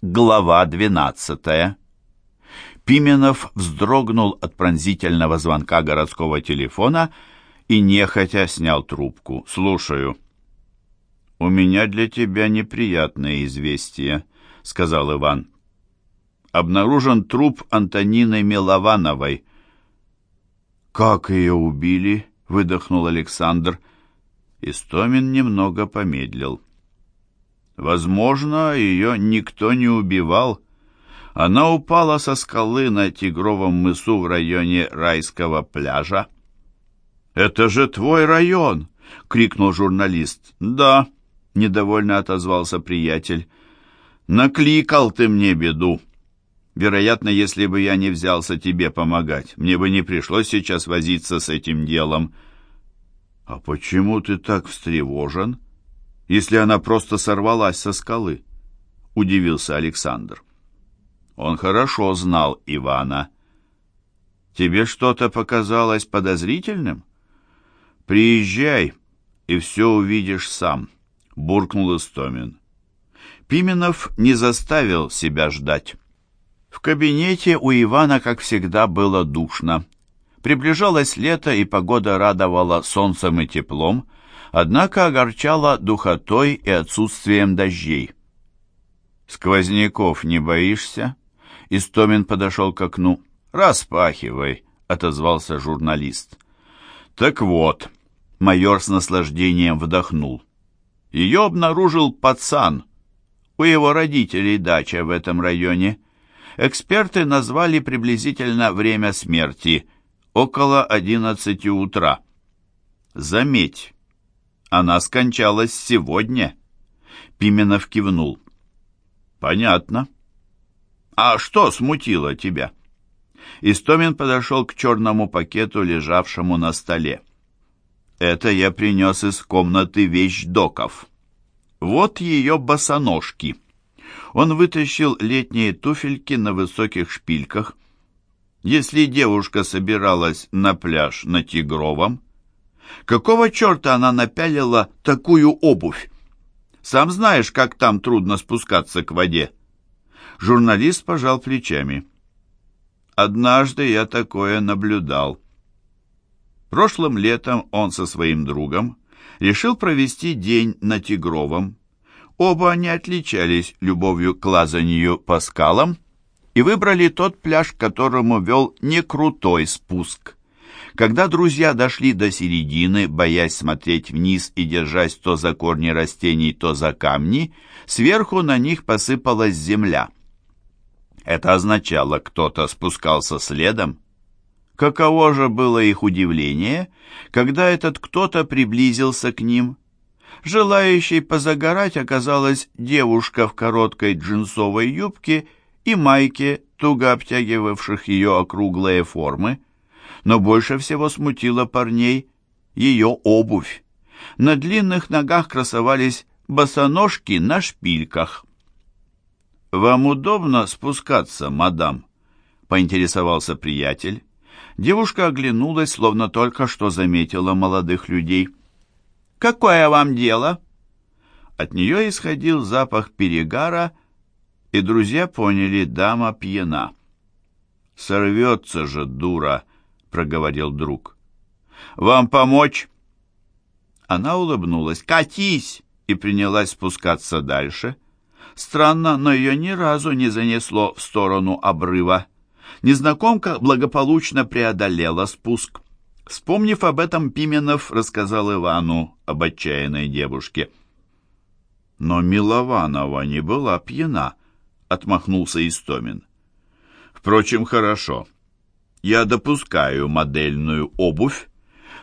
Глава 12. Пименов вздрогнул от пронзительного звонка городского телефона и нехотя снял трубку. «Слушаю». «У меня для тебя неприятное известие», — сказал Иван. «Обнаружен труп Антонины Миловановой». «Как ее убили?» — выдохнул Александр. Истомин немного помедлил. Возможно, ее никто не убивал. Она упала со скалы на Тигровом мысу в районе райского пляжа. «Это же твой район!» — крикнул журналист. «Да», — недовольно отозвался приятель. «Накликал ты мне беду. Вероятно, если бы я не взялся тебе помогать, мне бы не пришлось сейчас возиться с этим делом». «А почему ты так встревожен?» Если она просто сорвалась со скалы?» — удивился Александр. Он хорошо знал Ивана. «Тебе что-то показалось подозрительным?» «Приезжай, и все увидишь сам», — буркнул Истомин. Пименов не заставил себя ждать. В кабинете у Ивана, как всегда, было душно. Приближалось лето, и погода радовала солнцем и теплом, однако огорчала духотой и отсутствием дождей. «Сквозняков не боишься?» Истомин подошел к окну. «Распахивай», — отозвался журналист. «Так вот», — майор с наслаждением вдохнул. «Ее обнаружил пацан. У его родителей дача в этом районе. Эксперты назвали приблизительно время смерти — около одиннадцати утра. Заметь, она скончалась сегодня. Пименов кивнул. Понятно. А что смутило тебя? Истомин подошел к черному пакету, лежавшему на столе. Это я принес из комнаты вещдоков. Вот ее босоножки. Он вытащил летние туфельки на высоких шпильках. Если девушка собиралась на пляж на Тигровом, Какого черта она напялила такую обувь? Сам знаешь, как там трудно спускаться к воде. Журналист пожал плечами. Однажды я такое наблюдал. Прошлым летом он со своим другом решил провести день на Тигровом. Оба они отличались любовью к лазанью по скалам и выбрали тот пляж, к которому вел не крутой спуск. Когда друзья дошли до середины, боясь смотреть вниз и держась то за корни растений, то за камни, сверху на них посыпалась земля. Это означало, кто-то спускался следом. Каково же было их удивление, когда этот кто-то приблизился к ним. Желающей позагорать оказалась девушка в короткой джинсовой юбке и майке, туго обтягивавших ее округлые формы но больше всего смутило парней ее обувь. На длинных ногах красовались босоножки на шпильках. «Вам удобно спускаться, мадам?» — поинтересовался приятель. Девушка оглянулась, словно только что заметила молодых людей. «Какое вам дело?» От нее исходил запах перегара, и друзья поняли, дама пьяна. «Сорвется же, дура!» — проговорил друг. «Вам помочь?» Она улыбнулась. «Катись!» и принялась спускаться дальше. Странно, но ее ни разу не занесло в сторону обрыва. Незнакомка благополучно преодолела спуск. Вспомнив об этом, Пименов рассказал Ивану об отчаянной девушке. «Но Милованова не была пьяна», — отмахнулся Истомин. «Впрочем, хорошо. Я допускаю модельную обувь,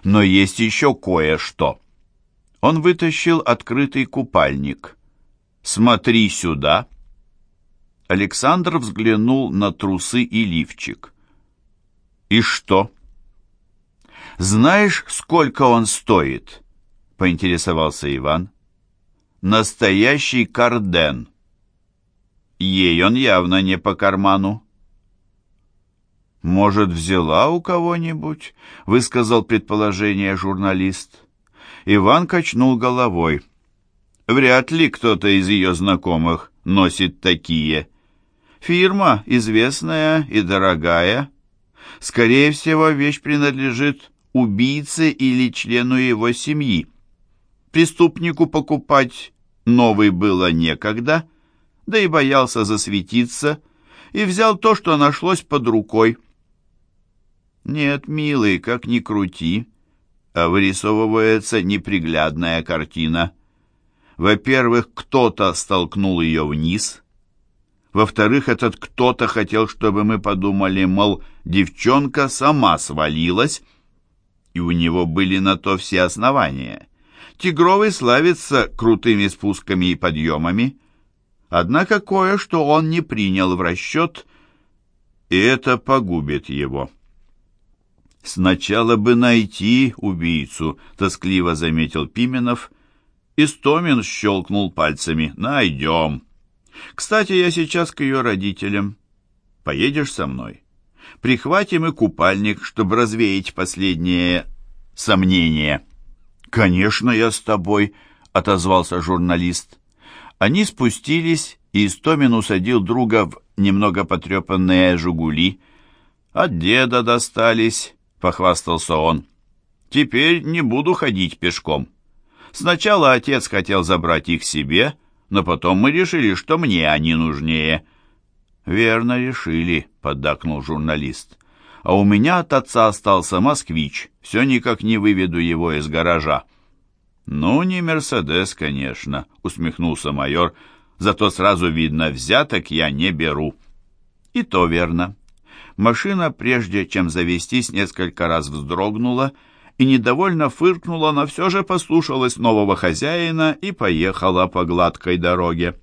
но есть еще кое-что. Он вытащил открытый купальник. «Смотри сюда!» Александр взглянул на трусы и лифчик. «И что?» «Знаешь, сколько он стоит?» — поинтересовался Иван. «Настоящий карден. Ей он явно не по карману». «Может, взяла у кого-нибудь?» — высказал предположение журналист. Иван качнул головой. «Вряд ли кто-то из ее знакомых носит такие. Фирма известная и дорогая. Скорее всего, вещь принадлежит убийце или члену его семьи. Преступнику покупать новый было некогда, да и боялся засветиться, и взял то, что нашлось под рукой. Нет, милый, как ни крути, а вырисовывается неприглядная картина. Во-первых, кто-то столкнул ее вниз. Во-вторых, этот кто-то хотел, чтобы мы подумали, мол, девчонка сама свалилась, и у него были на то все основания. Тигровый славится крутыми спусками и подъемами, однако кое-что он не принял в расчет, и это погубит его. «Сначала бы найти убийцу», — тоскливо заметил Пименов. Истомин щелкнул пальцами. «Найдем. Кстати, я сейчас к ее родителям. Поедешь со мной? Прихватим и купальник, чтобы развеять последние сомнения». «Конечно, я с тобой», — отозвался журналист. Они спустились, и Истомин усадил друга в немного потрепанные «Жигули». От деда достались, — похвастался он. «Теперь не буду ходить пешком. Сначала отец хотел забрать их себе, но потом мы решили, что мне они нужнее». «Верно решили», — поддакнул журналист. «А у меня от отца остался москвич. Все никак не выведу его из гаража». «Ну, не Мерседес, конечно», — усмехнулся майор. «Зато сразу видно, взяток я не беру». «И то верно». Машина, прежде чем завестись, несколько раз вздрогнула и недовольно фыркнула, но все же послушалась нового хозяина и поехала по гладкой дороге.